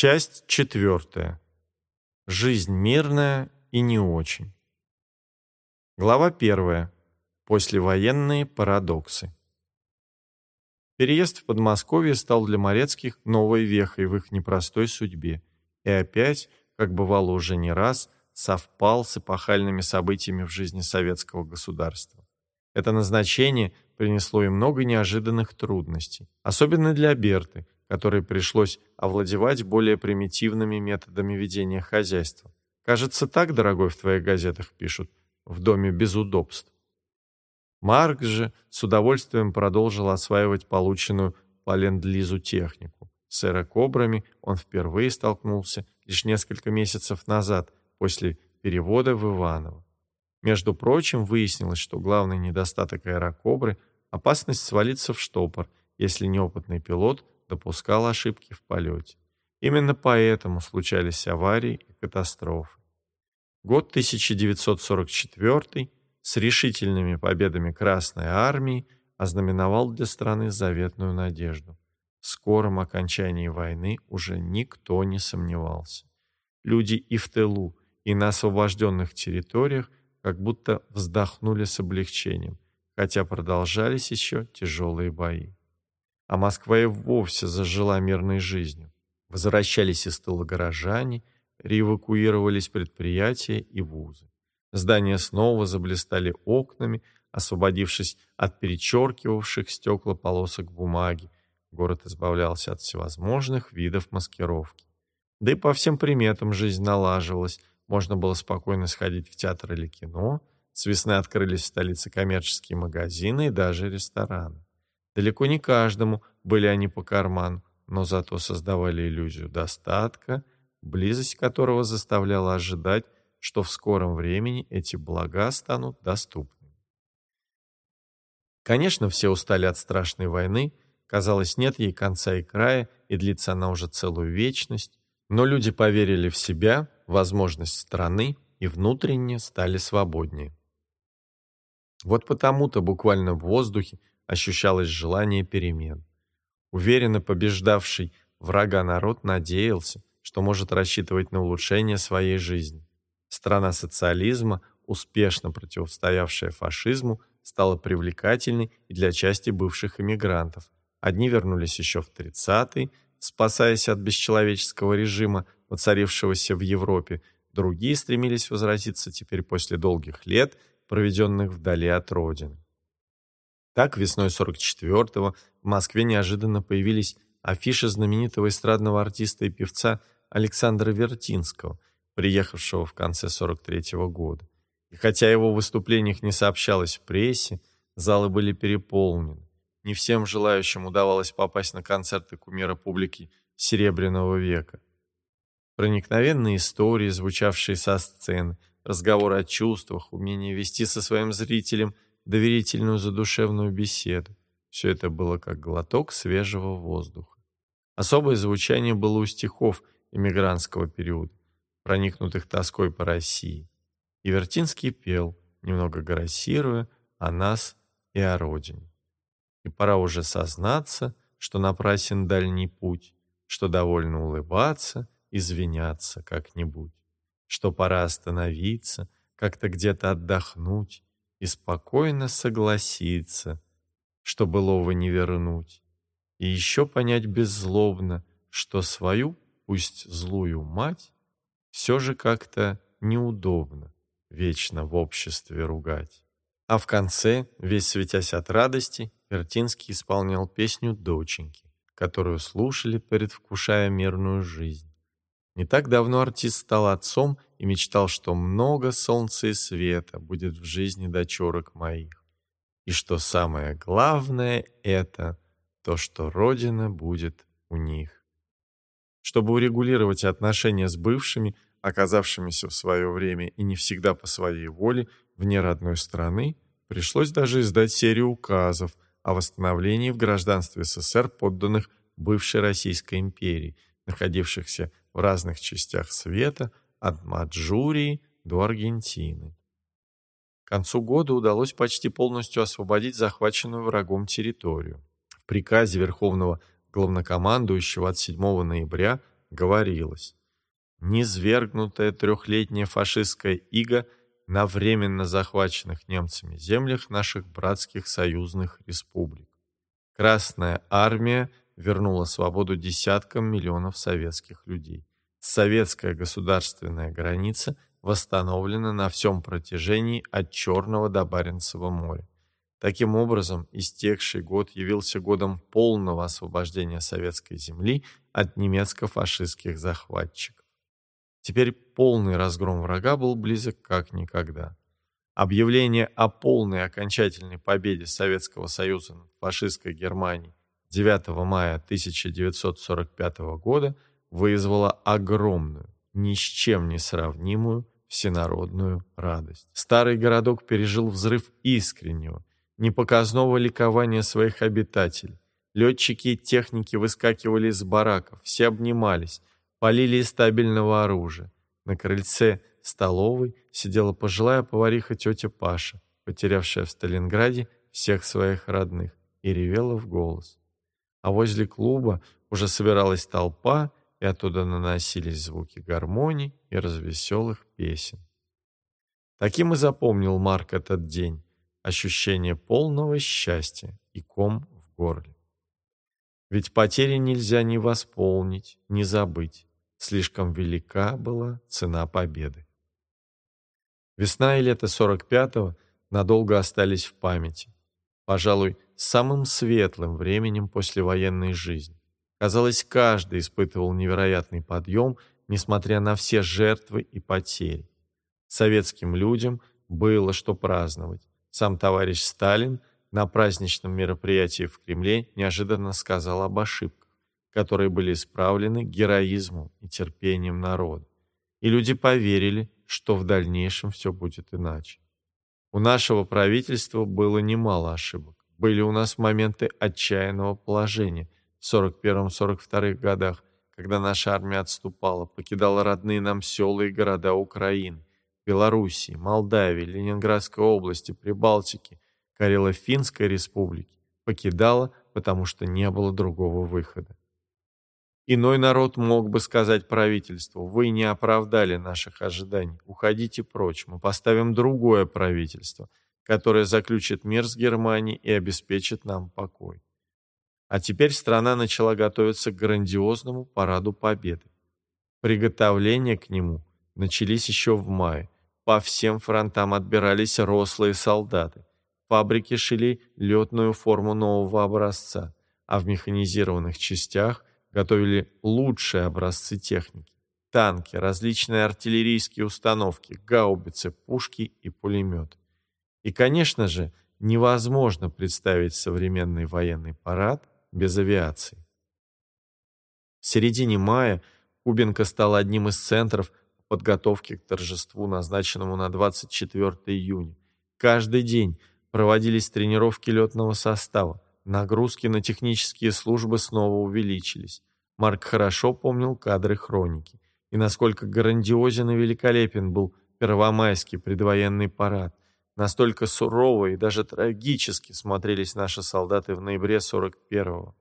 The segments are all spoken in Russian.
Часть четвертая. Жизнь мирная и не очень. Глава первая. Послевоенные парадоксы. Переезд в Подмосковье стал для Морецких новой вехой в их непростой судьбе. И опять, как бывало уже не раз, совпал с эпохальными событиями в жизни советского государства. Это назначение принесло им много неожиданных трудностей, особенно для Берты, которой пришлось овладевать более примитивными методами ведения хозяйства. Кажется, так, дорогой, в твоих газетах пишут, в доме без удобств. Марк же с удовольствием продолжил осваивать полученную по ленд-лизу технику. С аэрокобрами он впервые столкнулся лишь несколько месяцев назад, после перевода в Иваново. Между прочим, выяснилось, что главный недостаток аэрокобры – опасность свалиться в штопор, если неопытный пилот допускал ошибки в полете. Именно поэтому случались аварии и катастрофы. Год 1944 с решительными победами Красной Армии ознаменовал для страны заветную надежду. В скором окончании войны уже никто не сомневался. Люди и в тылу, и на освобожденных территориях как будто вздохнули с облегчением, хотя продолжались еще тяжелые бои. А Москва и вовсе зажила мирной жизнью. Возвращались из тыла горожане, реэвакуировались предприятия и вузы. Здания снова заблистали окнами, освободившись от перечеркивавших стекла полосок бумаги. Город избавлялся от всевозможных видов маскировки. Да и по всем приметам жизнь налаживалась, можно было спокойно сходить в театр или кино. С весны открылись в столице коммерческие магазины и даже рестораны. Далеко не каждому были они по карману, но зато создавали иллюзию достатка, близость которого заставляла ожидать, что в скором времени эти блага станут доступными. Конечно, все устали от страшной войны, казалось, нет ей конца и края, и длится она уже целую вечность, но люди поверили в себя, возможность страны и внутренне стали свободнее. Вот потому-то буквально в воздухе ощущалось желание перемен. Уверенно побеждавший врага народ надеялся, что может рассчитывать на улучшение своей жизни. Страна социализма, успешно противостоявшая фашизму, стала привлекательной и для части бывших эмигрантов. Одни вернулись еще в 30-е, спасаясь от бесчеловеческого режима, воцарившегося в Европе, другие стремились возвратиться теперь после долгих лет, проведенных вдали от родины. Так, весной 44-го в Москве неожиданно появились афиши знаменитого эстрадного артиста и певца Александра Вертинского, приехавшего в конце 43-го года. И хотя его выступлениях не сообщалось в прессе, залы были переполнены. Не всем желающим удавалось попасть на концерты кумира публики Серебряного века. Проникновенные истории, звучавшие со сцены, разговоры о чувствах, умение вести со своим зрителем доверительную задушевную беседу. Все это было как глоток свежего воздуха. Особое звучание было у стихов эмигрантского периода, проникнутых тоской по России. И Вертинский пел, немного грассируя, о нас и о родине и пора уже сознаться, что напрасен дальний путь, что довольно улыбаться, извиняться как-нибудь, что пора остановиться, как-то где-то отдохнуть и спокойно согласиться, что былого не вернуть, и еще понять беззлобно, что свою, пусть злую мать, все же как-то неудобно вечно в обществе ругать. А в конце, весь светясь от радости, Вертинский исполнял песню «Доченьки», которую слушали, предвкушая мирную жизнь. Не так давно артист стал отцом и мечтал, что много солнца и света будет в жизни дочурок моих. И что самое главное — это то, что Родина будет у них. Чтобы урегулировать отношения с бывшими, оказавшимися в свое время и не всегда по своей воле, вне родной страны, пришлось даже издать серию указов о восстановлении в гражданстве СССР подданных бывшей Российской империи, находившихся в разных частях света, от Маджурии до Аргентины. К концу года удалось почти полностью освободить захваченную врагом территорию. В приказе Верховного главнокомандующего от 7 ноября говорилось «Низвергнутая трехлетняя фашистская ига на временно захваченных немцами землях наших братских союзных республик. Красная армия вернула свободу десяткам миллионов советских людей. Советская государственная граница восстановлена на всем протяжении от Черного до Баренцева моря. Таким образом, истекший год явился годом полного освобождения советской земли от немецко-фашистских захватчиков. Теперь полный разгром врага был близок как никогда. Объявление о полной окончательной победе Советского Союза над фашистской Германией 9 мая 1945 года вызвало огромную, ни с чем не сравнимую всенародную радость. Старый городок пережил взрыв искреннего, непоказного ликования своих обитателей. Летчики и техники выскакивали из бараков, все обнимались, полили из стабильного оружия. На крыльце столовой сидела пожилая повариха тетя Паша, потерявшая в Сталинграде всех своих родных, и ревела в голос. А возле клуба уже собиралась толпа, и оттуда наносились звуки гармоний и развеселых песен. Таким и запомнил Марк этот день, ощущение полного счастья и ком в горле. Ведь потери нельзя ни восполнить, ни забыть. Слишком велика была цена победы. Весна и лето 45-го надолго остались в памяти. Пожалуй, самым светлым временем послевоенной жизни. Казалось, каждый испытывал невероятный подъем, несмотря на все жертвы и потери. Советским людям было что праздновать. Сам товарищ Сталин на праздничном мероприятии в Кремле неожиданно сказал об ошибках которые были исправлены героизмом и терпением народа. И люди поверили, что в дальнейшем все будет иначе. У нашего правительства было немало ошибок. Были у нас моменты отчаянного положения 41-42 годах, когда наша армия отступала, покидала родные нам села и города Украины, Белоруссии, Молдавии, Ленинградской области, Прибалтики, Карело-Финской республики. Покидала, потому что не было другого выхода. Иной народ мог бы сказать правительству, вы не оправдали наших ожиданий, уходите прочь, мы поставим другое правительство, которое заключит мир с Германией и обеспечит нам покой. А теперь страна начала готовиться к грандиозному параду Победы. Приготовления к нему начались еще в мае. По всем фронтам отбирались рослые солдаты. Фабрики шили летную форму нового образца, а в механизированных частях готовили лучшие образцы техники. Танки, различные артиллерийские установки, гаубицы, пушки и пулеметы. И, конечно же, невозможно представить современный военный парад без авиации. В середине мая Кубинка стала одним из центров подготовки к торжеству, назначенному на 24 июня. Каждый день проводились тренировки летного состава, Нагрузки на технические службы снова увеличились. Марк хорошо помнил кадры хроники. И насколько грандиозен и великолепен был первомайский предвоенный парад. Настолько сурово и даже трагически смотрелись наши солдаты в ноябре 41-го.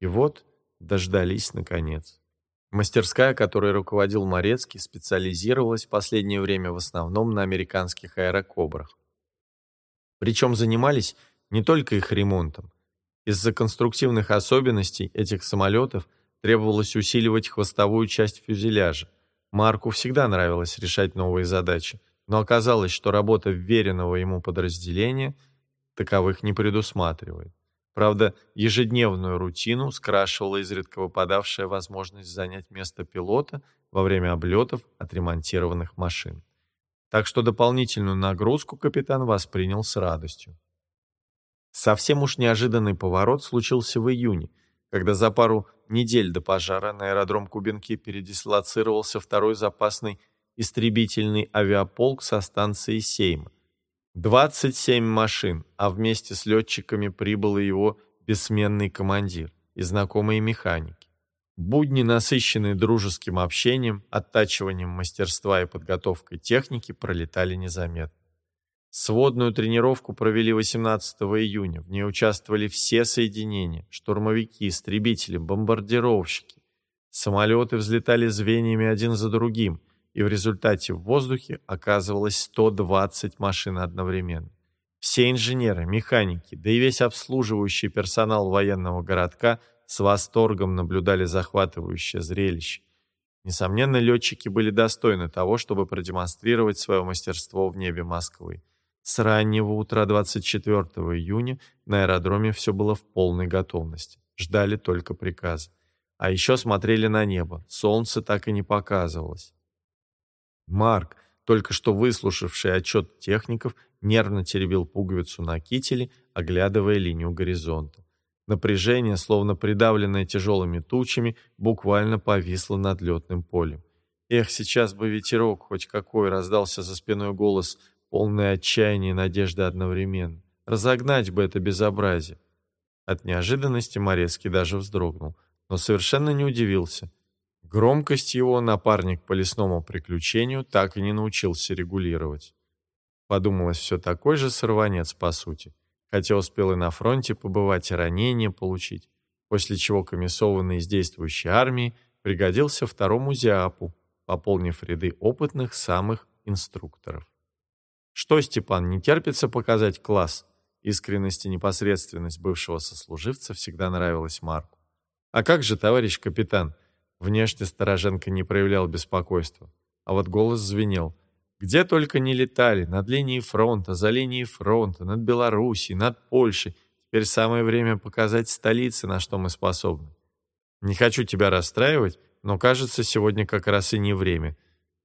И вот дождались наконец. Мастерская, которой руководил Морецкий, специализировалась в последнее время в основном на американских аэрокобрах. Причем занимались не только их ремонтом, из-за конструктивных особенностей этих самолетов требовалось усиливать хвостовую часть фюзеляжа. Марку всегда нравилось решать новые задачи, но оказалось, что работа вверенного ему подразделения таковых не предусматривает. Правда, ежедневную рутину скрашивала изредка выпадавшая возможность занять место пилота во время облетов отремонтированных машин. Так что дополнительную нагрузку капитан воспринял с радостью. Совсем уж неожиданный поворот случился в июне, когда за пару недель до пожара на аэродром Кубинки передислоцировался второй запасный истребительный авиаполк со станции Сейма. 27 машин, а вместе с летчиками прибыл и его бессменный командир и знакомые механики. Будни, насыщенные дружеским общением, оттачиванием мастерства и подготовкой техники, пролетали незаметно. Сводную тренировку провели 18 июня. В ней участвовали все соединения – штурмовики, истребители, бомбардировщики. Самолеты взлетали звеньями один за другим, и в результате в воздухе оказывалось 120 машин одновременно. Все инженеры, механики, да и весь обслуживающий персонал военного городка с восторгом наблюдали захватывающее зрелище. Несомненно, летчики были достойны того, чтобы продемонстрировать свое мастерство в небе Москвы. С раннего утра 24 июня на аэродроме все было в полной готовности. Ждали только приказа. А еще смотрели на небо. Солнце так и не показывалось. Марк, только что выслушавший отчет техников, нервно теребил пуговицу на кителе, оглядывая линию горизонта. Напряжение, словно придавленное тяжелыми тучами, буквально повисло над летным полем. Эх, сейчас бы ветерок хоть какой, раздался за спиной голос полное отчаяние и надежды одновременно. Разогнать бы это безобразие. От неожиданности Морецкий даже вздрогнул, но совершенно не удивился. Громкость его напарник по лесному приключению так и не научился регулировать. Подумалось, все такой же сорванец, по сути. Хотя успел и на фронте побывать, и ранения получить. После чего комиссованный из действующей армии пригодился второму ЗИАПу, пополнив ряды опытных самых инструкторов. Что, Степан, не терпится показать класс? Искренность и непосредственность бывшего сослуживца всегда нравилась Марку. А как же, товарищ капитан? Внешне Стороженко не проявлял беспокойства. А вот голос звенел. Где только не летали, над линией фронта, за линией фронта, над Белоруссией, над Польшей. Теперь самое время показать столице, на что мы способны. Не хочу тебя расстраивать, но кажется, сегодня как раз и не время.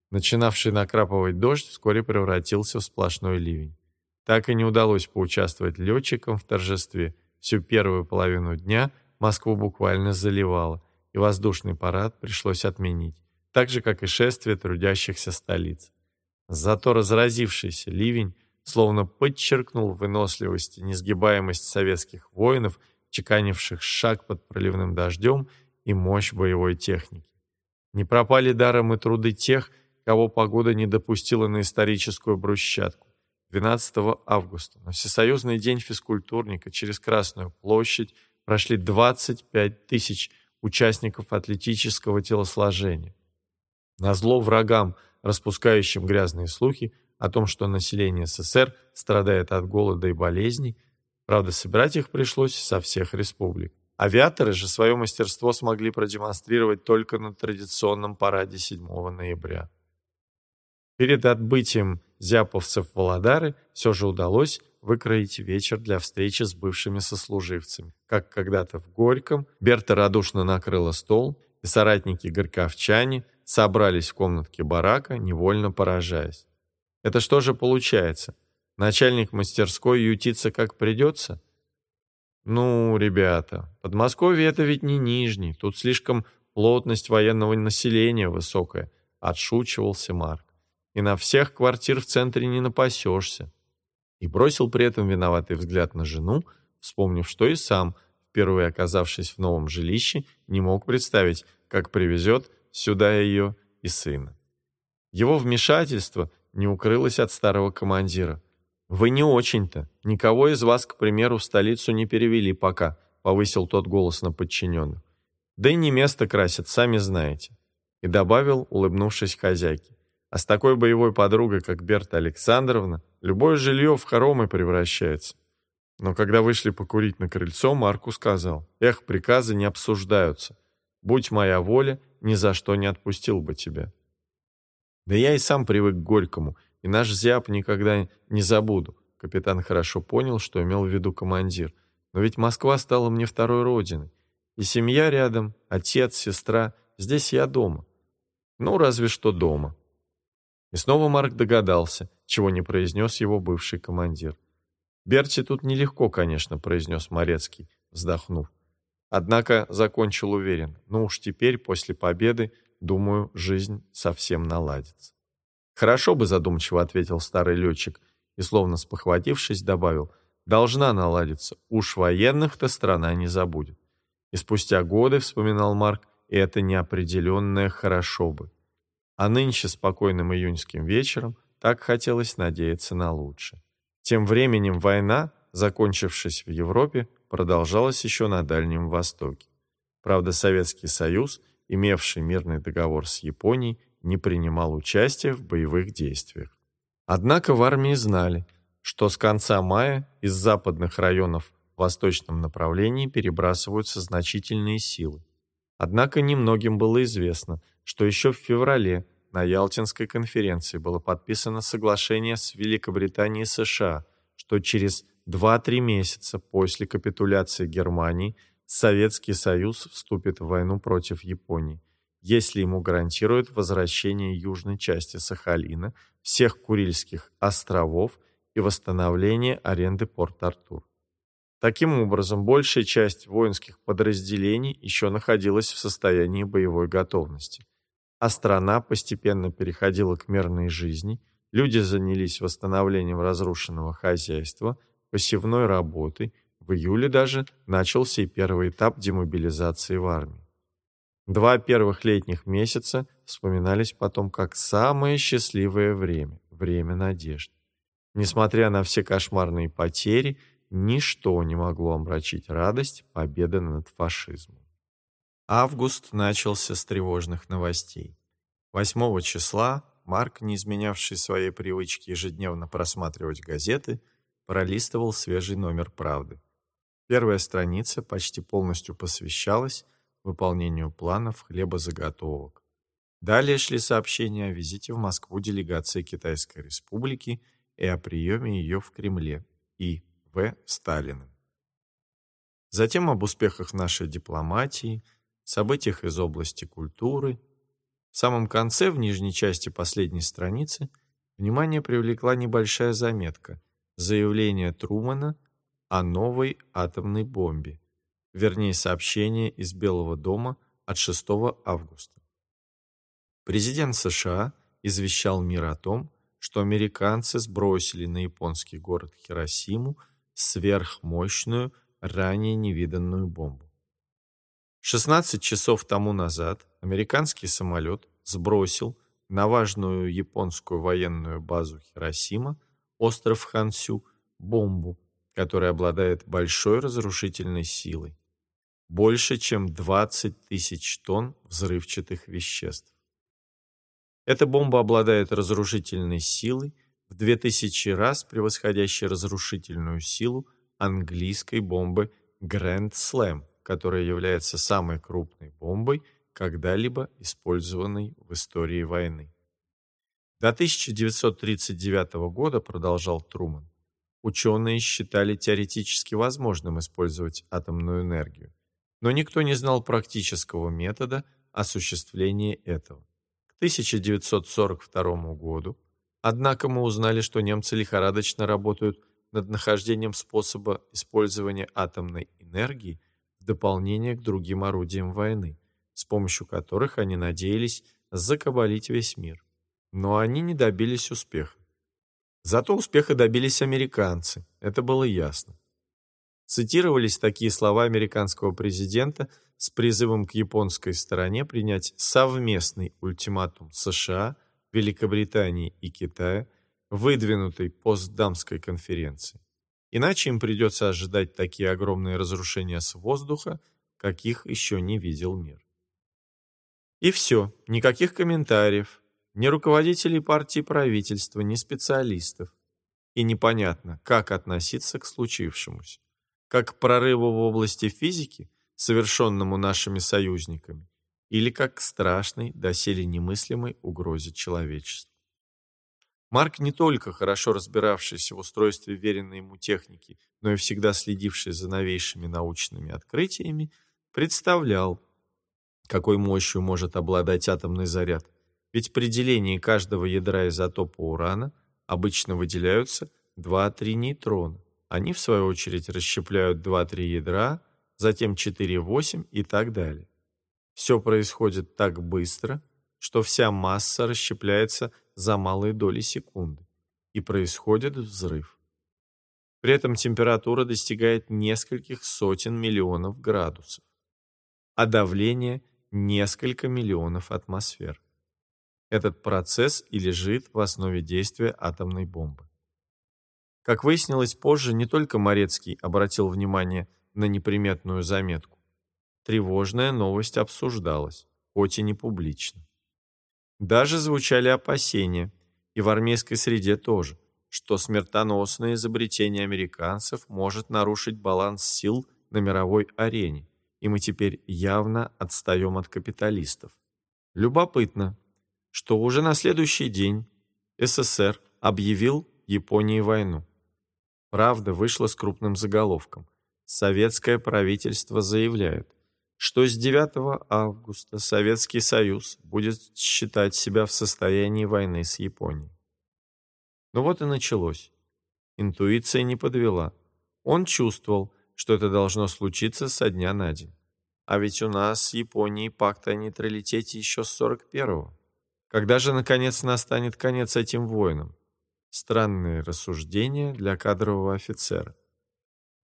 Начинавший накрапывать дождь вскоре превратился в сплошной ливень. Так и не удалось поучаствовать летчикам в торжестве. Всю первую половину дня Москву буквально заливало, и воздушный парад пришлось отменить, так же, как и шествие трудящихся столиц. Зато разразившийся ливень словно подчеркнул выносливость и несгибаемость советских воинов, чеканивших шаг под проливным дождем и мощь боевой техники. Не пропали даром и труды тех, кого погода не допустила на историческую брусчатку. 12 августа на Всесоюзный день физкультурника через Красную площадь прошли 25 тысяч участников атлетического телосложения. Назло врагам, распускающим грязные слухи о том, что население СССР страдает от голода и болезней, правда, собирать их пришлось со всех республик. Авиаторы же свое мастерство смогли продемонстрировать только на традиционном параде 7 ноября. Перед отбытием зяповцев в Володары все же удалось выкроить вечер для встречи с бывшими сослуживцами. Как когда-то в Горьком, Берта радушно накрыла стол, и соратники горьковчане собрались в комнатке барака, невольно поражаясь. Это что же получается? Начальник мастерской ютится как придется? Ну, ребята, Подмосковье это ведь не Нижний, тут слишком плотность военного населения высокая, отшучивался Марк и на всех квартир в центре не напасешься. И бросил при этом виноватый взгляд на жену, вспомнив, что и сам, впервые оказавшись в новом жилище, не мог представить, как привезет сюда ее и сына. Его вмешательство не укрылось от старого командира. «Вы не очень-то. Никого из вас, к примеру, в столицу не перевели пока», повысил тот голос на подчиненных. «Да и не место красят, сами знаете». И добавил, улыбнувшись хозяйке. А с такой боевой подругой, как Берта Александровна, любое жилье в хоромы превращается. Но когда вышли покурить на крыльцо, Марку сказал, «Эх, приказы не обсуждаются. Будь моя воля, ни за что не отпустил бы тебя». Да я и сам привык к Горькому, и наш зяб никогда не забуду. Капитан хорошо понял, что имел в виду командир. Но ведь Москва стала мне второй родиной. И семья рядом, отец, сестра. Здесь я дома. Ну, разве что дома. И снова Марк догадался, чего не произнес его бывший командир. «Берти тут нелегко, конечно», — произнес Морецкий, вздохнув. Однако закончил уверен. Ну уж теперь, после победы, думаю, жизнь совсем наладится. «Хорошо бы», — задумчиво ответил старый летчик и, словно спохватившись, добавил, «должна наладиться. Уж военных-то страна не забудет». И спустя годы, вспоминал Марк, это неопределенное «хорошо бы». А нынче спокойным июньским вечером так хотелось надеяться на лучшее. Тем временем война, закончившись в Европе, продолжалась еще на Дальнем Востоке. Правда, Советский Союз имевший мирный договор с Японией, не принимал участия в боевых действиях. Однако в армии знали, что с конца мая из западных районов в восточном направлении перебрасываются значительные силы. Однако немногим было известно, что еще в феврале на Ялтинской конференции было подписано соглашение с Великобританией и США, что через 2-3 месяца после капитуляции Германии Советский Союз вступит в войну против Японии, если ему гарантируют возвращение южной части Сахалина, всех Курильских островов и восстановление аренды Порт-Артур. Таким образом, большая часть воинских подразделений еще находилась в состоянии боевой готовности а страна постепенно переходила к мирной жизни, люди занялись восстановлением разрушенного хозяйства, посевной работой, в июле даже начался и первый этап демобилизации в армии. Два первых летних месяца вспоминались потом как самое счастливое время, время надежд. Несмотря на все кошмарные потери, ничто не могло омрачить радость победы над фашизмом. Август начался с тревожных новостей. 8 числа Марк, не изменявший своей привычки ежедневно просматривать газеты, пролистывал свежий номер «Правды». Первая страница почти полностью посвящалась выполнению планов хлебозаготовок. Далее шли сообщения о визите в Москву делегации Китайской Республики и о приеме ее в Кремле и В. Сталиным. Затем об успехах нашей дипломатии – событиях из области культуры. В самом конце, в нижней части последней страницы, внимание привлекла небольшая заметка «Заявление Трумана о новой атомной бомбе», вернее, сообщение из Белого дома от 6 августа. Президент США извещал мир о том, что американцы сбросили на японский город Хиросиму сверхмощную, ранее невиданную бомбу. 16 часов тому назад американский самолет сбросил на важную японскую военную базу Хиросима, остров Хансю, бомбу, которая обладает большой разрушительной силой. Больше, чем 20 тысяч тонн взрывчатых веществ. Эта бомба обладает разрушительной силой в 2000 раз превосходящей разрушительную силу английской бомбы Grand Slam которая является самой крупной бомбой, когда-либо использованной в истории войны. До 1939 года, продолжал Труман, ученые считали теоретически возможным использовать атомную энергию, но никто не знал практического метода осуществления этого. К 1942 году, однако, мы узнали, что немцы лихорадочно работают над нахождением способа использования атомной энергии в дополнение к другим орудиям войны, с помощью которых они надеялись закабалить весь мир. Но они не добились успеха. Зато успеха добились американцы, это было ясно. Цитировались такие слова американского президента с призывом к японской стороне принять совместный ультиматум США, Великобритании и Китая, выдвинутый постдамской конференции. Иначе им придется ожидать такие огромные разрушения с воздуха, каких еще не видел мир. И все, никаких комментариев, ни руководителей партии правительства, ни специалистов. И непонятно, как относиться к случившемуся. Как к прорыву в области физики, совершенному нашими союзниками, или как к страшной, доселе немыслимой угрозе человечеству. Марк, не только хорошо разбиравшийся в устройстве веренной ему техники, но и всегда следивший за новейшими научными открытиями, представлял, какой мощью может обладать атомный заряд. Ведь при делении каждого ядра изотопа урана обычно выделяются 2-3 нейтрона. Они, в свою очередь, расщепляют 2-3 ядра, затем 4-8 и так далее. Все происходит так быстро, что вся масса расщепляется за малые доли секунды, и происходит взрыв. При этом температура достигает нескольких сотен миллионов градусов, а давление – несколько миллионов атмосфер. Этот процесс и лежит в основе действия атомной бомбы. Как выяснилось позже, не только Морецкий обратил внимание на неприметную заметку. Тревожная новость обсуждалась. хоть и не публично. Даже звучали опасения, и в армейской среде тоже, что смертоносное изобретение американцев может нарушить баланс сил на мировой арене, и мы теперь явно отстаем от капиталистов. Любопытно, что уже на следующий день СССР объявил Японии войну. Правда вышла с крупным заголовком. Советское правительство заявляет, что с 9 августа Советский Союз будет считать себя в состоянии войны с Японией. Ну вот и началось. Интуиция не подвела. Он чувствовал, что это должно случиться со дня на день. А ведь у нас с Японией пакт о нейтралитете еще с 41-го. Когда же, наконец, настанет конец этим войнам? Странные рассуждения для кадрового офицера.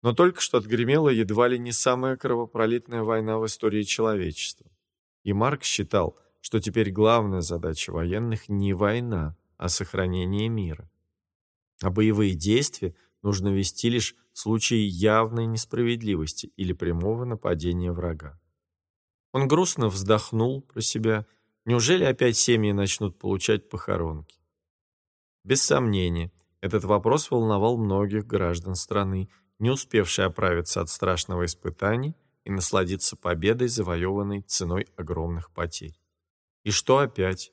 Но только что отгремела едва ли не самая кровопролитная война в истории человечества. И Марк считал, что теперь главная задача военных не война, а сохранение мира. А боевые действия нужно вести лишь в случае явной несправедливости или прямого нападения врага. Он грустно вздохнул про себя. Неужели опять семьи начнут получать похоронки? Без сомнения, этот вопрос волновал многих граждан страны, не успевшие оправиться от страшного испытания и насладиться победой, завоеванной ценой огромных потерь. И что опять?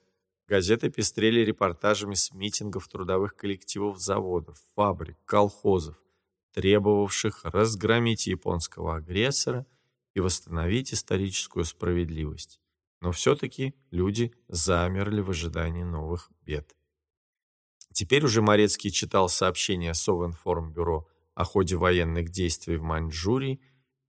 Газеты пестрели репортажами с митингов трудовых коллективов заводов, фабрик, колхозов, требовавших разгромить японского агрессора и восстановить историческую справедливость. Но все-таки люди замерли в ожидании новых бед. Теперь уже Морецкий читал сообщения Совинформбюро о ходе военных действий в Маньчжурии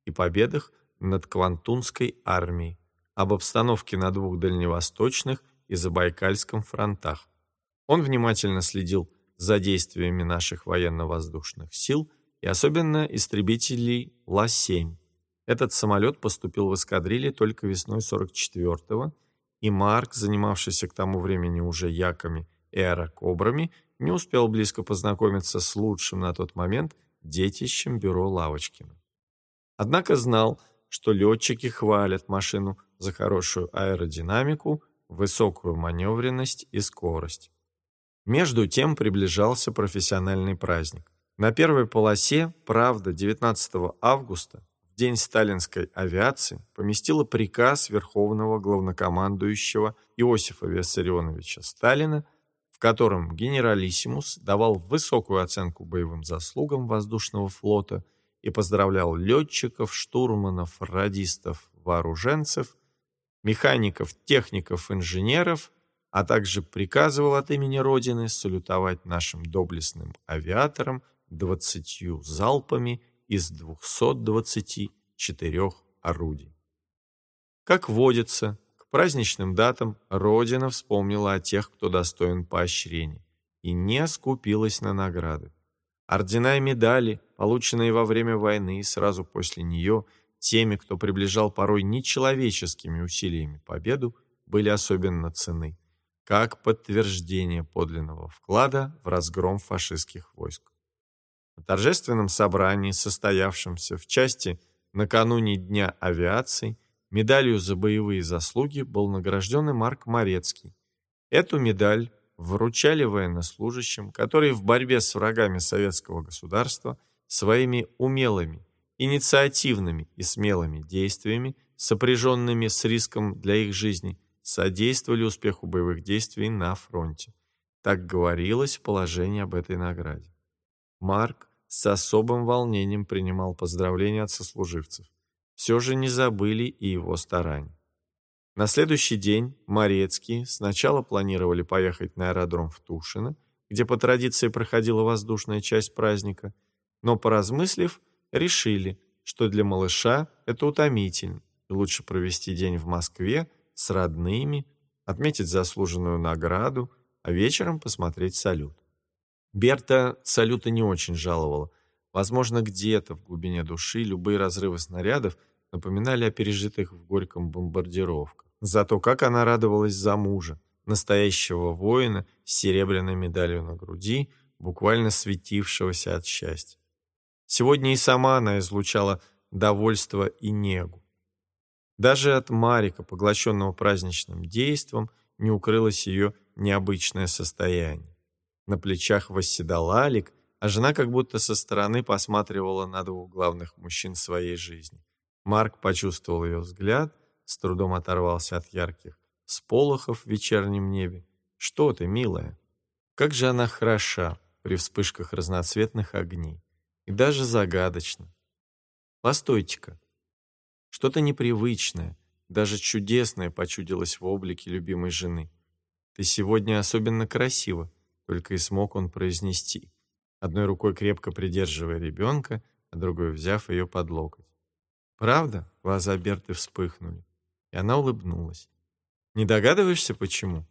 и победах над Квантунской армией, об обстановке на двух дальневосточных и Забайкальском фронтах. Он внимательно следил за действиями наших военно-воздушных сил и особенно истребителей Ла-7. Этот самолет поступил в эскадрилье только весной 44-го, и Марк, занимавшийся к тому времени уже яками и аэрокобрами, не успел близко познакомиться с лучшим на тот момент детищем бюро Лавочкина. Однако знал, что летчики хвалят машину за хорошую аэродинамику, высокую маневренность и скорость. Между тем приближался профессиональный праздник. На первой полосе «Правда» 19 августа, в день сталинской авиации, поместила приказ Верховного главнокомандующего Иосифа Виссарионовича Сталина котором генералиссимус давал высокую оценку боевым заслугам воздушного флота и поздравлял летчиков, штурманов, радистов, вооруженцев, механиков, техников, инженеров, а также приказывал от имени Родины салютовать нашим доблестным авиаторам двадцатью залпами из 224 орудий. Как водится, праздничным датам Родина вспомнила о тех, кто достоин поощрения, и не скупилась на награды. Ордена и медали, полученные во время войны и сразу после нее, теми, кто приближал порой нечеловеческими усилиями победу, были особенно цены, как подтверждение подлинного вклада в разгром фашистских войск. На торжественном собрании, состоявшемся в части накануне Дня авиации, Медалью за боевые заслуги был награжден и Марк Морецкий. Эту медаль вручали военнослужащим, которые в борьбе с врагами советского государства своими умелыми, инициативными и смелыми действиями, сопряженными с риском для их жизни, содействовали успеху боевых действий на фронте. Так говорилось в положении об этой награде. Марк с особым волнением принимал поздравления от сослуживцев все же не забыли и его старания. На следующий день Морецкие сначала планировали поехать на аэродром в Тушино, где по традиции проходила воздушная часть праздника, но, поразмыслив, решили, что для малыша это утомительно, и лучше провести день в Москве с родными, отметить заслуженную награду, а вечером посмотреть салют. Берта салюта не очень жаловала. Возможно, где-то в глубине души любые разрывы снарядов – напоминали о пережитых в Горьком бомбардировках. Зато как она радовалась за мужа, настоящего воина с серебряной медалью на груди, буквально светившегося от счастья. Сегодня и сама она излучала довольство и негу. Даже от Марика, поглощенного праздничным действом, не укрылось ее необычное состояние. На плечах восседал Алик, а жена как будто со стороны посматривала на двух главных мужчин своей жизни. Марк почувствовал ее взгляд, с трудом оторвался от ярких сполохов в вечернем небе. «Что ты, милая? Как же она хороша при вспышках разноцветных огней. И даже загадочно. Постойте-ка. Что-то непривычное, даже чудесное почудилось в облике любимой жены. Ты сегодня особенно красива, только и смог он произнести, одной рукой крепко придерживая ребенка, а другой взяв ее под локоть. Правда? Глаза Берты вспыхнули, и она улыбнулась. Не догадываешься, почему?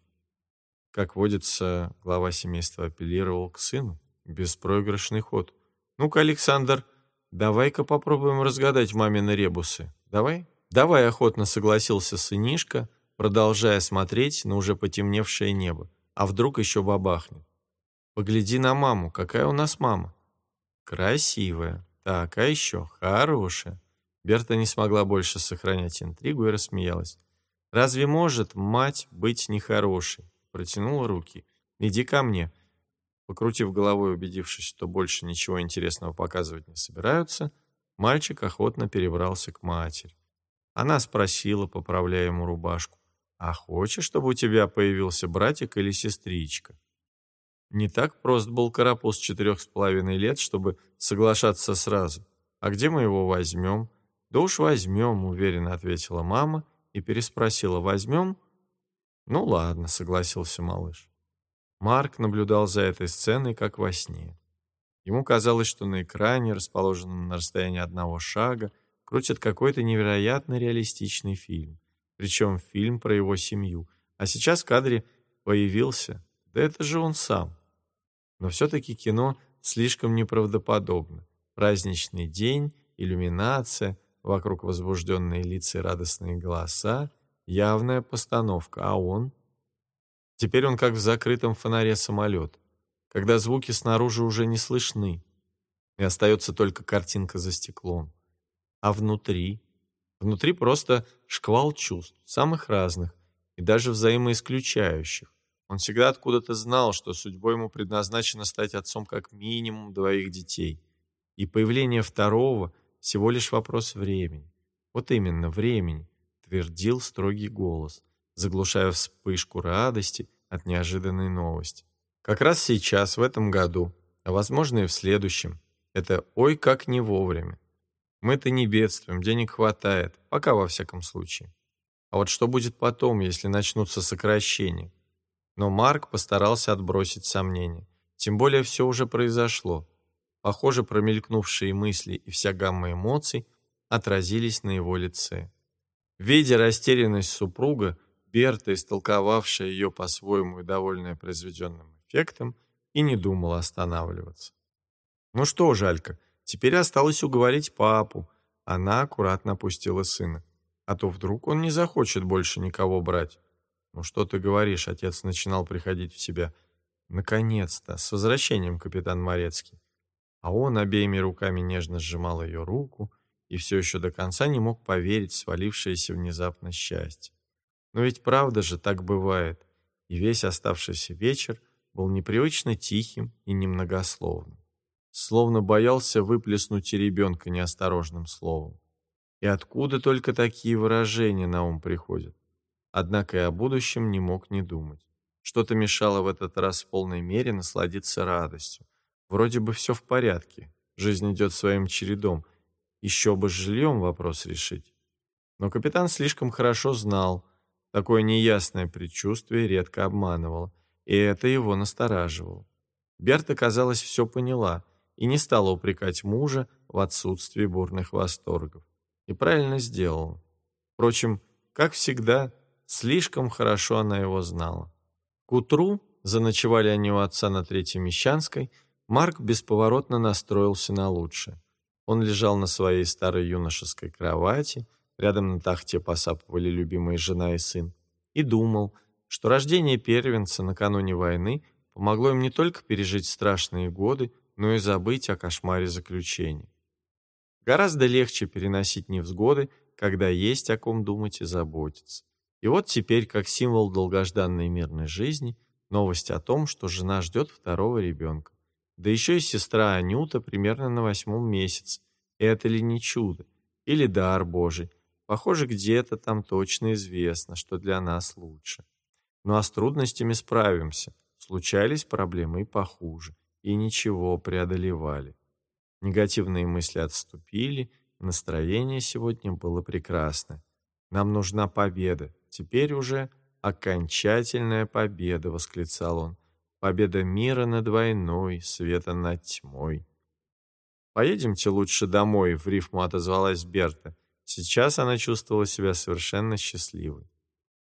Как водится, глава семейства апеллировал к сыну. Беспроигрышный ход. Ну-ка, Александр, давай-ка попробуем разгадать мамины ребусы. Давай? Давай, охотно согласился сынишка, продолжая смотреть на уже потемневшее небо. А вдруг еще бабахнет? Погляди на маму. Какая у нас мама? Красивая. Так, а еще? Хорошая. Берта не смогла больше сохранять интригу и рассмеялась. Разве может мать быть нехорошей? Протянула руки. Иди ко мне. Покрутив головой, убедившись, что больше ничего интересного показывать не собираются, мальчик охотно перебрался к матери. Она спросила, поправляя ему рубашку, «А хочешь, чтобы у тебя появился братик или сестричка?» Не так прост был карапуз четырех с половиной лет, чтобы соглашаться сразу. «А где мы его возьмем?» «Да уж возьмем», — уверенно ответила мама и переспросила, «Возьмем?» «Ну ладно», — согласился малыш. Марк наблюдал за этой сценой, как во сне. Ему казалось, что на экране, расположенном на расстоянии одного шага, крутят какой-то невероятно реалистичный фильм. Причем фильм про его семью. А сейчас в кадре появился, да это же он сам. Но все-таки кино слишком неправдоподобно. Праздничный день, иллюминация, вокруг возбужденные лица и радостные голоса, Явная постановка, а он? Теперь он как в закрытом фонаре самолет, когда звуки снаружи уже не слышны, и остается только картинка за стеклом. А внутри? Внутри просто шквал чувств, самых разных, и даже взаимоисключающих. Он всегда откуда-то знал, что судьбой ему предназначено стать отцом как минимум двоих детей. И появление второго – всего лишь вопрос времени. Вот именно, времени твердил строгий голос, заглушая вспышку радости от неожиданной новости. Как раз сейчас, в этом году, а возможно и в следующем, это ой как не вовремя. Мы-то не бедствуем, денег хватает, пока во всяком случае. А вот что будет потом, если начнутся сокращения? Но Марк постарался отбросить сомнения. Тем более все уже произошло. Похоже, промелькнувшие мысли и вся гамма эмоций отразились на его лице. Видя растерянность супруга, Берта, истолковавшая ее по-своему и довольная произведенным эффектом, и не думала останавливаться. Ну что, Жалька, теперь осталось уговорить папу. Она аккуратно опустила сына. А то вдруг он не захочет больше никого брать. Ну что ты говоришь, отец начинал приходить в себя. Наконец-то, с возвращением, капитан Морецкий. А он обеими руками нежно сжимал ее руку, и все еще до конца не мог поверить в свалившееся внезапно счастье. Но ведь правда же так бывает, и весь оставшийся вечер был непривычно тихим и немногословным. Словно боялся выплеснуть и ребенка неосторожным словом. И откуда только такие выражения на ум приходят? Однако и о будущем не мог не думать. Что-то мешало в этот раз в полной мере насладиться радостью. Вроде бы все в порядке, жизнь идет своим чередом, еще бы с жильем вопрос решить. Но капитан слишком хорошо знал, такое неясное предчувствие редко обманывало, и это его настораживало. Берта, казалось, все поняла и не стала упрекать мужа в отсутствии бурных восторгов. И правильно сделала. Впрочем, как всегда, слишком хорошо она его знала. К утру, заночевали они у отца на Третьей Мещанской, Марк бесповоротно настроился на лучшее. Он лежал на своей старой юношеской кровати, рядом на тахте посапывали любимые жена и сын, и думал, что рождение первенца накануне войны помогло им не только пережить страшные годы, но и забыть о кошмаре заключения. Гораздо легче переносить невзгоды, когда есть о ком думать и заботиться. И вот теперь, как символ долгожданной мирной жизни, новость о том, что жена ждет второго ребенка. Да еще и сестра Анюта примерно на восьмом месяце. Это ли не чудо? Или дар Божий? Похоже, где-то там точно известно, что для нас лучше. Ну а с трудностями справимся. Случались проблемы и похуже. И ничего, преодолевали. Негативные мысли отступили, настроение сегодня было прекрасное. Нам нужна победа. Теперь уже окончательная победа, восклицал он. Победа мира над войной, света над тьмой. «Поедемте лучше домой», — в рифму отозвалась Берта. Сейчас она чувствовала себя совершенно счастливой.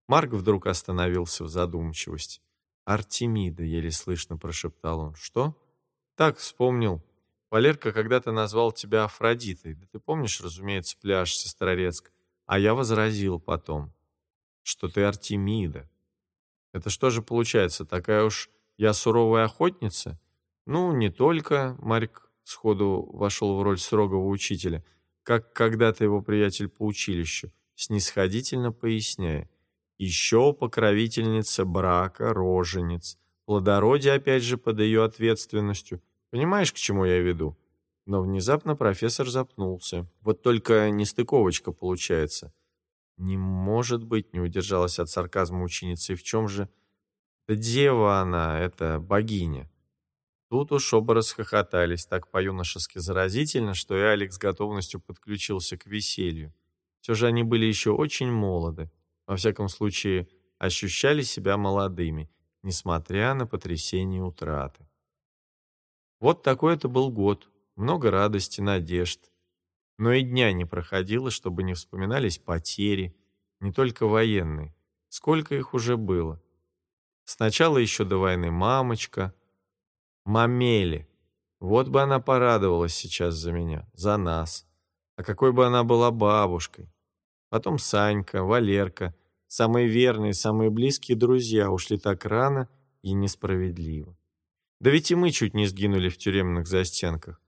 Марк вдруг остановился в задумчивости. «Артемида», — еле слышно прошептал он. «Что?» «Так, вспомнил. Валерка когда-то назвал тебя Афродитой. Да ты помнишь, разумеется, пляж Сестрорецк? А я возразил потом, что ты Артемида. Это что же получается, такая уж я суровая охотница? Ну, не только, Марк сходу вошел в роль строгого учителя, как когда-то его приятель по училищу, снисходительно поясняя. Еще покровительница брака, роженец, плодородие опять же под ее ответственностью. Понимаешь, к чему я веду? Но внезапно профессор запнулся. Вот только нестыковочка получается. Не может быть, не удержалась от сарказма ученицы. В чем же... Дева она, это богиня. Тут уж оба расхохотались так по-юношески заразительно, что и Алекс с готовностью подключился к веселью. Все же они были еще очень молоды. Во всяком случае, ощущали себя молодыми, несмотря на потрясение утраты. Вот такой это был год. Много радости, надежд. Но и дня не проходило, чтобы не вспоминались потери, не только военные. Сколько их уже было. Сначала еще до войны мамочка, Мамели. Вот бы она порадовалась сейчас за меня, за нас. А какой бы она была бабушкой. Потом Санька, Валерка, самые верные, самые близкие друзья ушли так рано и несправедливо. Да ведь и мы чуть не сгинули в тюремных застенках.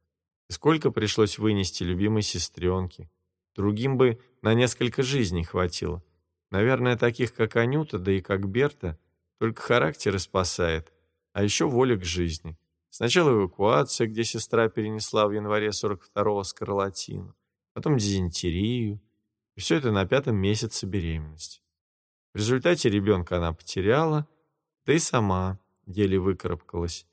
И сколько пришлось вынести любимой сестренке. Другим бы на несколько жизней хватило. Наверное, таких, как Анюта, да и как Берта, только характер и спасает, а еще воля к жизни. Сначала эвакуация, где сестра перенесла в январе 42-го скарлатину, потом дизентерию, и все это на пятом месяце беременности. В результате ребенка она потеряла, да и сама еле выкарабкалась.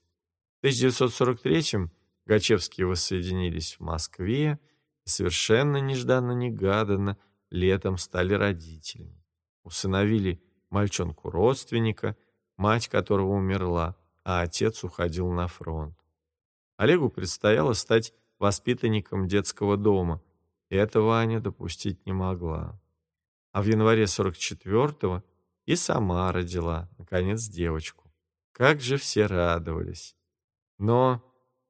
В 1943-м Гачевские воссоединились в Москве и совершенно нежданно-негаданно летом стали родителями. Усыновили мальчонку родственника, мать которого умерла, а отец уходил на фронт. Олегу предстояло стать воспитанником детского дома, и этого Аня допустить не могла. А в январе 44-го и сама родила, наконец, девочку. Как же все радовались. Но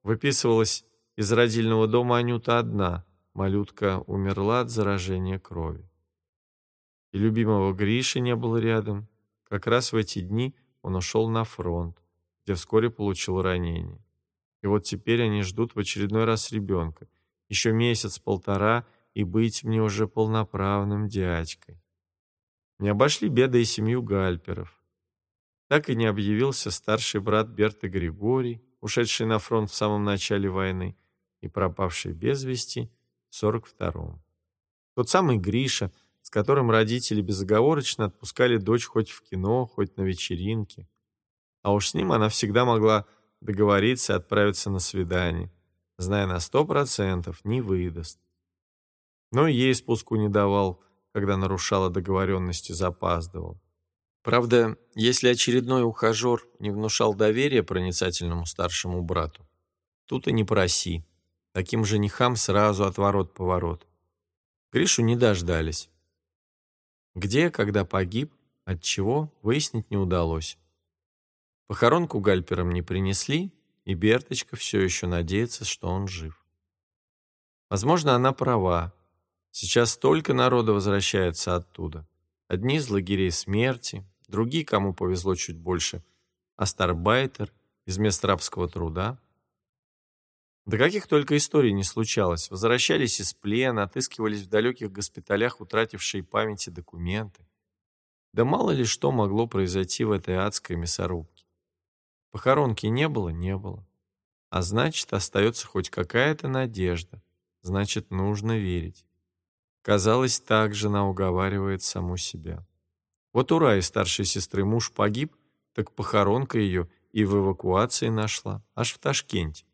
выписывалась из родильного дома Анюта одна, малютка умерла от заражения крови. И любимого Гриши не было рядом. Как раз в эти дни он ушел на фронт где вскоре получил ранение. И вот теперь они ждут в очередной раз ребенка. Еще месяц-полтора, и быть мне уже полноправным дядькой. Не обошли беды и семью Гальперов. Так и не объявился старший брат Берты Григорий, ушедший на фронт в самом начале войны и пропавший без вести в 42-м. Тот самый Гриша, с которым родители безоговорочно отпускали дочь хоть в кино, хоть на вечеринки. А уж с ним она всегда могла договориться и отправиться на свидание, зная на сто процентов, не выдаст. Но ей спуску не давал, когда нарушала договоренности, запаздывал. Правда, если очередной ухажер не внушал доверия проницательному старшему брату, тут и не проси. Таким женихам сразу отворот-поворот. Гришу не дождались. Где, когда погиб, от чего, выяснить не удалось. Похоронку Гальперам не принесли, и Берточка все еще надеется, что он жив. Возможно, она права. Сейчас столько народа возвращается оттуда. Одни из лагерей смерти, другие, кому повезло чуть больше, астарбайтер из мест рабского труда. Да каких только историй не случалось. Возвращались из плена, отыскивались в далеких госпиталях утратившие памяти документы. Да мало ли что могло произойти в этой адской мясорубке. Похоронки не было, не было. А значит, остается хоть какая-то надежда. Значит, нужно верить. Казалось, так жена уговаривает саму себя. Вот у Раи старшей сестры муж погиб, так похоронка ее и в эвакуации нашла, аж в Ташкенте.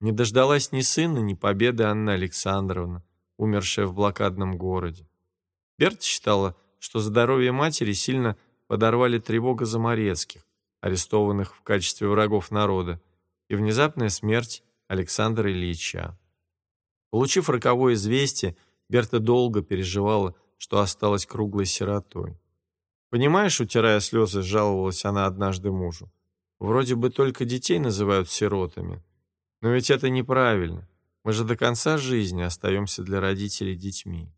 Не дождалась ни сына, ни победы Анна Александровна, умершая в блокадном городе. Берта считала, что здоровье матери сильно подорвали тревога Заморецких, арестованных в качестве врагов народа, и внезапная смерть Александра Ильича. Получив роковое известие, Берта долго переживала, что осталась круглой сиротой. «Понимаешь, утирая слезы, жаловалась она однажды мужу. Вроде бы только детей называют сиротами, но ведь это неправильно. Мы же до конца жизни остаемся для родителей детьми.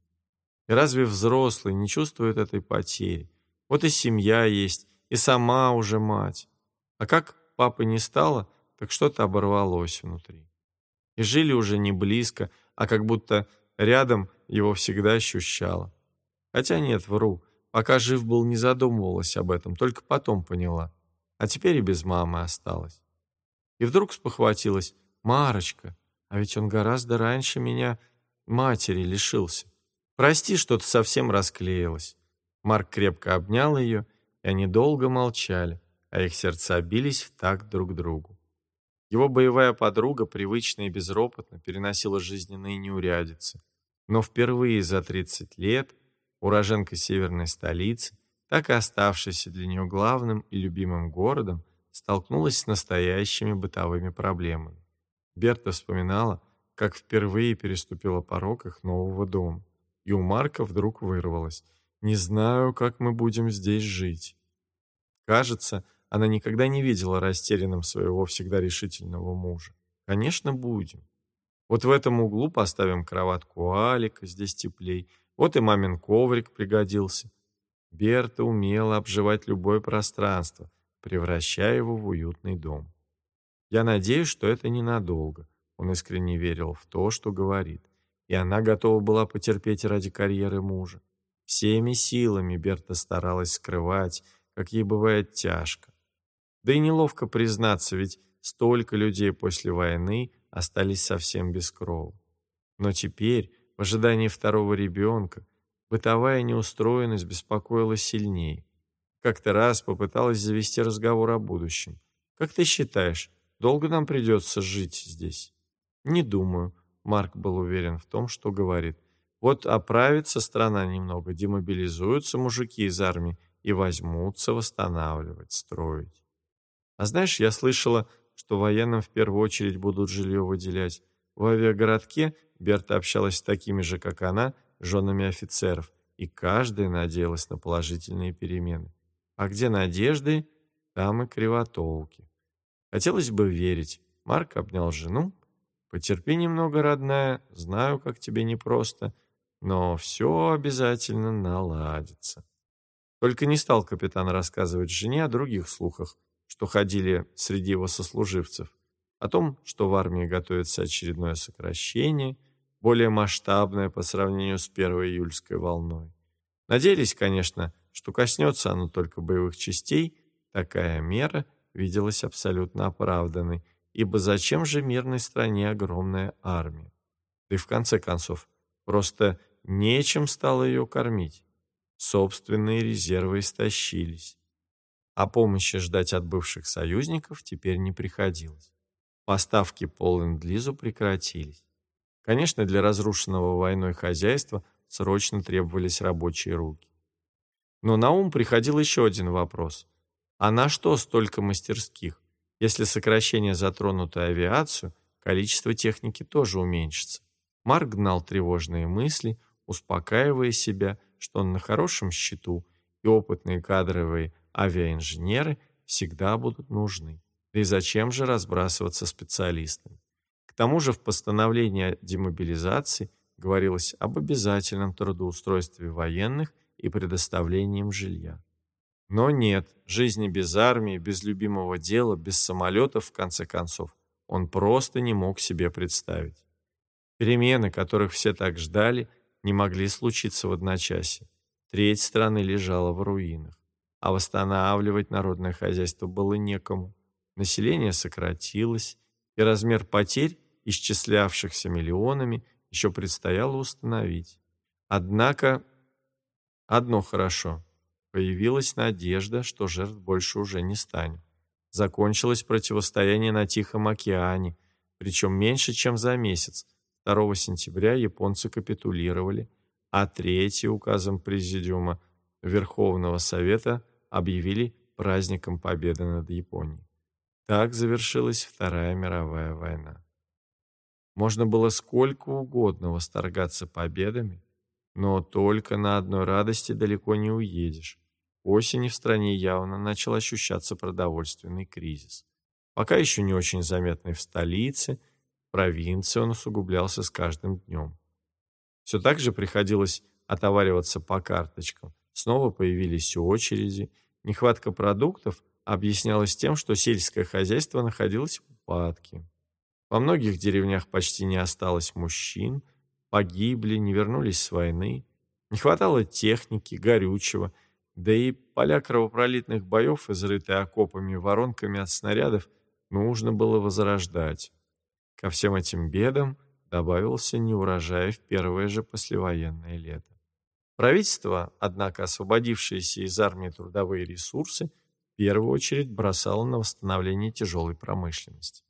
И разве взрослый не чувствует этой потери? Вот и семья есть, и сама уже мать. А как папы не стало, так что-то оборвалось внутри. И жили уже не близко, а как будто рядом его всегда ощущала. Хотя нет, вру, пока жив был, не задумывалась об этом, только потом поняла. А теперь и без мамы осталась. И вдруг спохватилась, Марочка, а ведь он гораздо раньше меня матери лишился. Прости, что-то совсем расклеилось. Марк крепко обнял ее, и они долго молчали, а их сердца бились в такт друг другу. Его боевая подруга привычно и безропотно переносила жизненные неурядицы. Но впервые за 30 лет уроженка северной столицы, так и оставшаяся для нее главным и любимым городом, столкнулась с настоящими бытовыми проблемами. Берта вспоминала, как впервые переступила порог их нового дома. И у Марка вдруг вырвалось «Не знаю, как мы будем здесь жить». Кажется, она никогда не видела растерянным своего всегда решительного мужа. «Конечно, будем. Вот в этом углу поставим кроватку Алика, здесь теплей. Вот и мамин коврик пригодился». Берта умела обживать любое пространство, превращая его в уютный дом. Я надеюсь, что это ненадолго. Он искренне верил в то, что говорит. И она готова была потерпеть ради карьеры мужа. Всеми силами Берта старалась скрывать, как ей бывает тяжко. Да и неловко признаться, ведь столько людей после войны остались совсем без крова. Но теперь, в ожидании второго ребенка, бытовая неустроенность беспокоила сильнее. Как-то раз попыталась завести разговор о будущем. «Как ты считаешь, Долго нам придется жить здесь? Не думаю. Марк был уверен в том, что говорит. Вот оправится страна немного, демобилизуются мужики из армии и возьмутся восстанавливать, строить. А знаешь, я слышала, что военным в первую очередь будут жилье выделять. В авиагородке Берта общалась с такими же, как она, женами офицеров, и каждая надеялась на положительные перемены. А где надежды, там и кривотолки. Хотелось бы верить. Марк обнял жену. Потерпи немного, родная, знаю, как тебе непросто, но все обязательно наладится. Только не стал капитан рассказывать жене о других слухах, что ходили среди его сослуживцев, о том, что в армии готовится очередное сокращение, более масштабное по сравнению с первой июльской волной. Надеялись, конечно, что коснется оно только боевых частей, такая мера – виделась абсолютно оправданной, ибо зачем же мирной стране огромная армия? Да и в конце концов, просто нечем стало ее кормить. Собственные резервы истощились. А помощи ждать от бывших союзников теперь не приходилось. Поставки по ленд-лизу прекратились. Конечно, для разрушенного войной хозяйства срочно требовались рабочие руки. Но на ум приходил еще один вопрос. А на что столько мастерских? Если сокращение затронут авиацию, количество техники тоже уменьшится. Марк гнал тревожные мысли, успокаивая себя, что он на хорошем счету, и опытные кадровые авиаинженеры всегда будут нужны. Да и зачем же разбрасываться специалистами? К тому же в постановлении о демобилизации говорилось об обязательном трудоустройстве военных и предоставлении им жилья. Но нет, жизни без армии, без любимого дела, без самолетов, в конце концов, он просто не мог себе представить. Перемены, которых все так ждали, не могли случиться в одночасье. Треть страны лежала в руинах, а восстанавливать народное хозяйство было некому. Население сократилось, и размер потерь, исчислявшихся миллионами, еще предстояло установить. Однако одно хорошо. Появилась надежда, что жертв больше уже не станет. Закончилось противостояние на Тихом океане, причем меньше, чем за месяц. 2 сентября японцы капитулировали, а 3 указом Президиума Верховного Совета объявили праздником Победы над Японией. Так завершилась Вторая мировая война. Можно было сколько угодно восторгаться победами, но только на одной радости далеко не уедешь. Осени в стране явно начал ощущаться продовольственный кризис. Пока еще не очень заметный в столице, в провинции он усугублялся с каждым днем. Все так же приходилось отовариваться по карточкам. Снова появились очереди. Нехватка продуктов объяснялась тем, что сельское хозяйство находилось в упадке. Во многих деревнях почти не осталось мужчин, погибли, не вернулись с войны. Не хватало техники, горючего – да и поля кровопролитных боев, изрытые окопами воронками от снарядов, нужно было возрождать. Ко всем этим бедам добавился неурожай в первое же послевоенное лето. Правительство, однако освободившееся из армии трудовые ресурсы, в первую очередь бросало на восстановление тяжелой промышленности.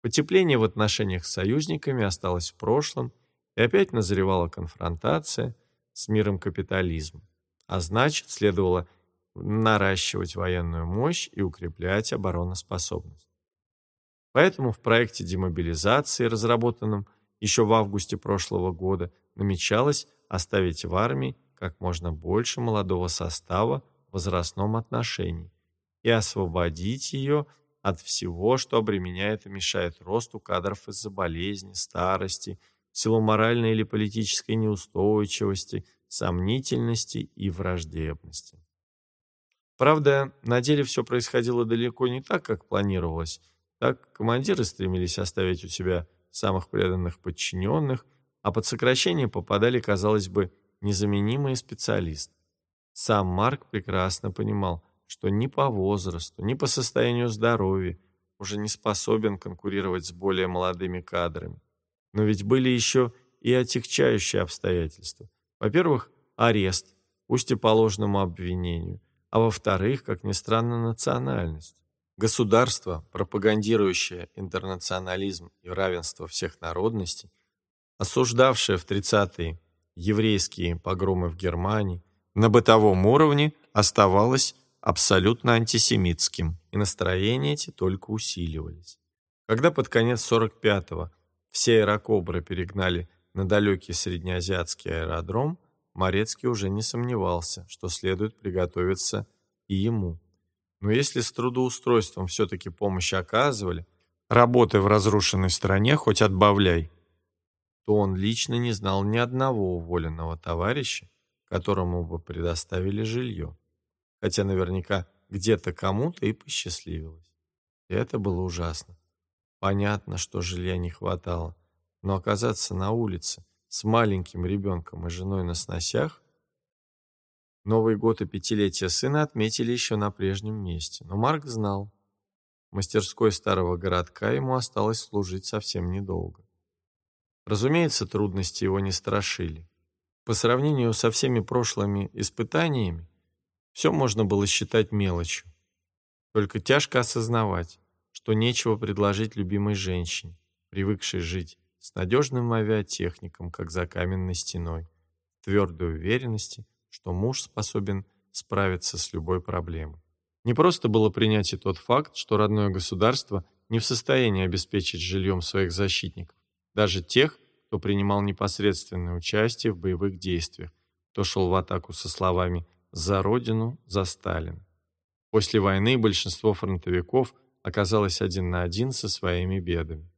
Потепление в отношениях с союзниками осталось в прошлом, и опять назревала конфронтация с миром капитализма а значит, следовало наращивать военную мощь и укреплять обороноспособность. Поэтому в проекте демобилизации, разработанном еще в августе прошлого года, намечалось оставить в армии как можно больше молодого состава в возрастном отношении и освободить ее от всего, что обременяет и мешает росту кадров из-за болезни, старости, в силу моральной или политической неустойчивости, сомнительности и враждебности. Правда, на деле все происходило далеко не так, как планировалось. Так командиры стремились оставить у себя самых преданных подчиненных, а под сокращение попадали, казалось бы, незаменимые специалисты. Сам Марк прекрасно понимал, что ни по возрасту, ни по состоянию здоровья уже не способен конкурировать с более молодыми кадрами. Но ведь были еще и отягчающие обстоятельства – во-первых, арест, пусть и по ложному обвинению, а во-вторых, как ни странно, национальность. Государство, пропагандирующее интернационализм и равенство всех народностей, осуждавшее в 30-е еврейские погромы в Германии, на бытовом уровне оставалось абсолютно антисемитским, и настроения эти только усиливались. Когда под конец 45-го все аэрокобры перегнали на далекий среднеазиатский аэродром, Морецкий уже не сомневался, что следует приготовиться и ему. Но если с трудоустройством все-таки помощь оказывали, работы в разрушенной стране хоть отбавляй, то он лично не знал ни одного уволенного товарища, которому бы предоставили жилье. Хотя наверняка где-то кому-то и посчастливилось. И это было ужасно. Понятно, что жилья не хватало но оказаться на улице с маленьким ребенком и женой на сносях Новый год и пятилетие сына отметили еще на прежнем месте, но Марк знал, в мастерской старого городка ему осталось служить совсем недолго. Разумеется, трудности его не страшили. По сравнению со всеми прошлыми испытаниями, все можно было считать мелочью. Только тяжко осознавать, что нечего предложить любимой женщине, привыкшей жить с надежным авиатехником, как за каменной стеной, твердой уверенности, что муж способен справиться с любой проблемой. Не просто было принять и тот факт, что родное государство не в состоянии обеспечить жильем своих защитников, даже тех, кто принимал непосредственное участие в боевых действиях, кто шел в атаку со словами «За Родину, за Сталина». После войны большинство фронтовиков оказалось один на один со своими бедами.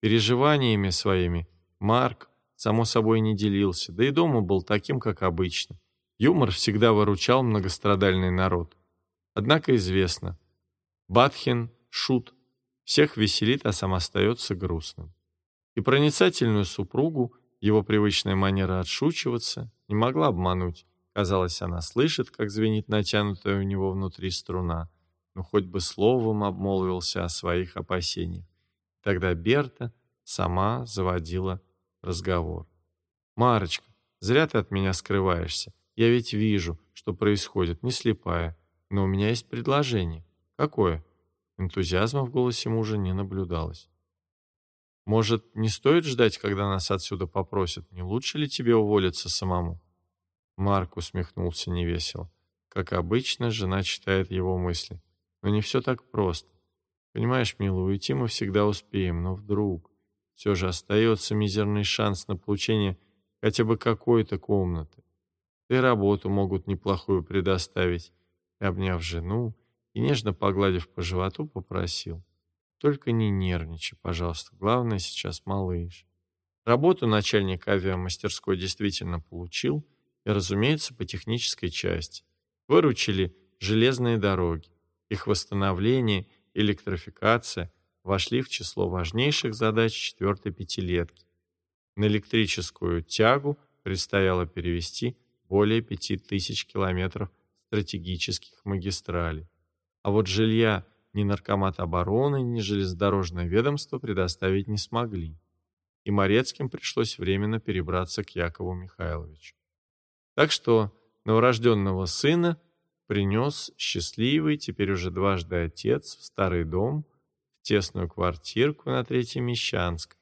Переживаниями своими Марк, само собой, не делился, да и дома был таким, как обычно. Юмор всегда выручал многострадальный народ. Однако известно, Батхин – шут, всех веселит, а сам остается грустным. И проницательную супругу его привычная манера отшучиваться не могла обмануть. Казалось, она слышит, как звенит натянутая у него внутри струна, но хоть бы словом обмолвился о своих опасениях. Тогда Берта сама заводила разговор. «Марочка, зря ты от меня скрываешься. Я ведь вижу, что происходит, не слепая. Но у меня есть предложение. Какое?» Энтузиазма в голосе мужа не наблюдалось. «Может, не стоит ждать, когда нас отсюда попросят? Не лучше ли тебе уволиться самому?» Марк усмехнулся невесело. Как обычно, жена читает его мысли. Но не все так просто. Понимаешь, милый, уйти мы всегда успеем, но вдруг все же остается мизерный шанс на получение хотя бы какой-то комнаты. Да и работу могут неплохую предоставить. И, обняв жену и нежно погладив по животу, попросил. Только не нервничай, пожалуйста. Главное сейчас малыш. Работу начальник авиамастерской действительно получил, и, разумеется, по технической части. Выручили железные дороги. Их восстановление, электрификация вошли в число важнейших задач четвертой пятилетки. На электрическую тягу предстояло перевести более 5000 километров стратегических магистралей. А вот жилья ни Наркомат обороны, ни железнодорожное ведомство предоставить не смогли. И Морецким пришлось временно перебраться к Якову Михайловичу. Так что новорожденного сына принес счастливый, теперь уже дважды отец, в старый дом, в тесную квартирку на Третьей Мещанской.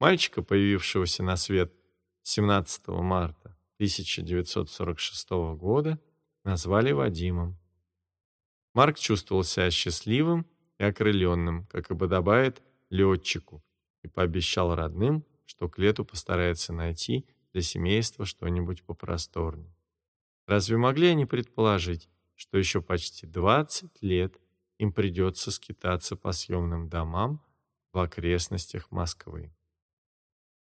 Мальчика, появившегося на свет 17 марта 1946 года, назвали Вадимом. Марк чувствовал себя счастливым и окрыленным, как и подобает летчику, и пообещал родным, что к лету постарается найти для семейства что-нибудь попросторнее. Разве могли они предположить, что еще почти 20 лет им придется скитаться по съемным домам в окрестностях Москвы?